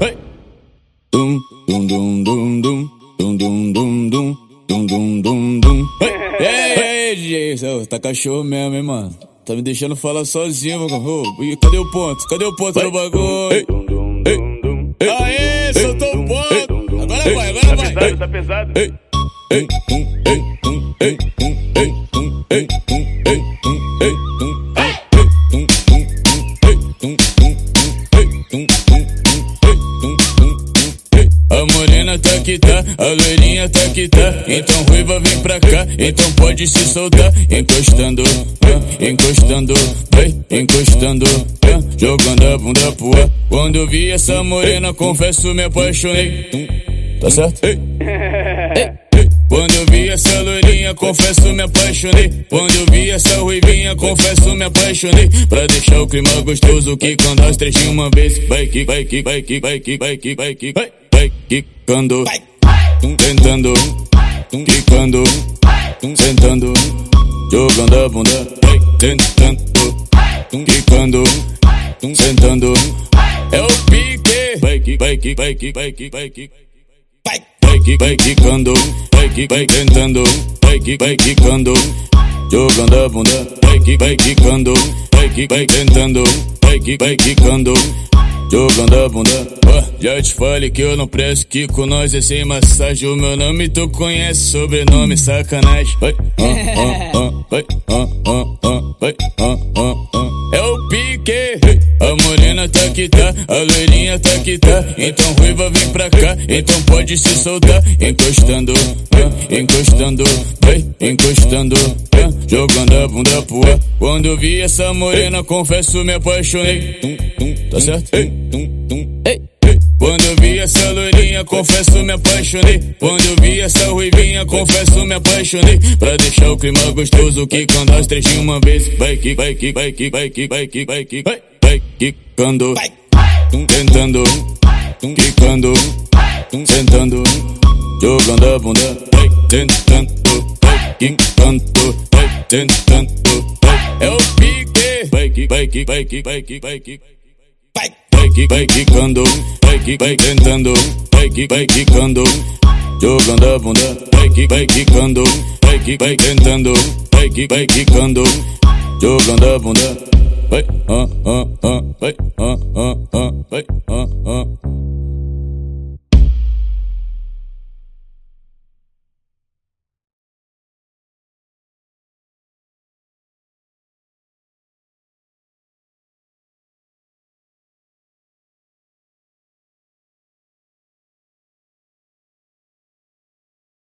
Hey. Dum dum dum dum dum dum dum dum dum dum dum dum dum. Ei, ei, DJ, tá cachorro mesmo, hein, mano? Tá me deixando falar sozinho, mano. Oh, cadê o ponto? Cadê o ponto do bagulho? Ei, ei, Aê, soltou o ponto! Agora vai, agora vai! Tá pesado, tá pesado. Ei, ei, ei, ei, ei, ei. A morena tá que tá, a loirinha tá que tá. Então ruiva vem pra cá, então pode se soltar. Encostando, encostando, encostando, jogando a bunda pro ar. Quando eu vi essa morena, confesso me apaixonei. Tá certo? Ei. Quando eu vi essa loirinha, confesso me apaixonei. Quando eu vi essa ruivinha, confesso me apaixonei. Pra deixar o clima gostoso, que quando as três de uma vez, vai que, vai que, vai que, vai que, vai que, vai que, vai vai quicando, tentando, quicando, sentando, jogando a bunda, vai tentando, quicando, sentando. É o pique, vai que, vai que, vai que, vai que, vai que. Vai que, vai quicando, vai que, vai tentando, vai que, vai quicando, jogando a bunda, vai que, vai quicando, vai que, vai tentando, vai que, vai quicando jogando a bunda. Oh, já te falei que eu não presto, que com nós é sem massagem. O meu nome tu conhece, sobrenome sacanagem. Ah, ah, ah, vai, ah, ah, ah, vai, ah, ah, ah. É o pique, a morena tá que tá, a loirinha tá que tá. Então ruiva vem pra cá, então pode se soltar. Encostando, encostando, vai, encostando, jogando a bunda pro ar. Quando vi essa morena, confesso me apaixonei. Tá certo? Confesso me apaixonei. Quando eu vi essa ruivinha, confesso me apaixonei. Pra deixar o clima gostoso, que quando as três de uma vez, vai que, vai que, vai que, vai que, vai que, vai que, vai, vai quicando, tentando, quicando, sentando, jogando a bunda, vai tentando, vai quicando, vai tentando. É o pique, vai que, vai que, vai que, vai que, vai que. Vai, vai que, vai quicando, vai que, vai tentando, vai que, vai quicando, jogando a bunda, vai que, vai quicando, vai que, vai tentando, vai que, vai quicando, jogando a bunda, vai, ah, ah, ah, vai, ah, ah, ah, vai, ah, ah.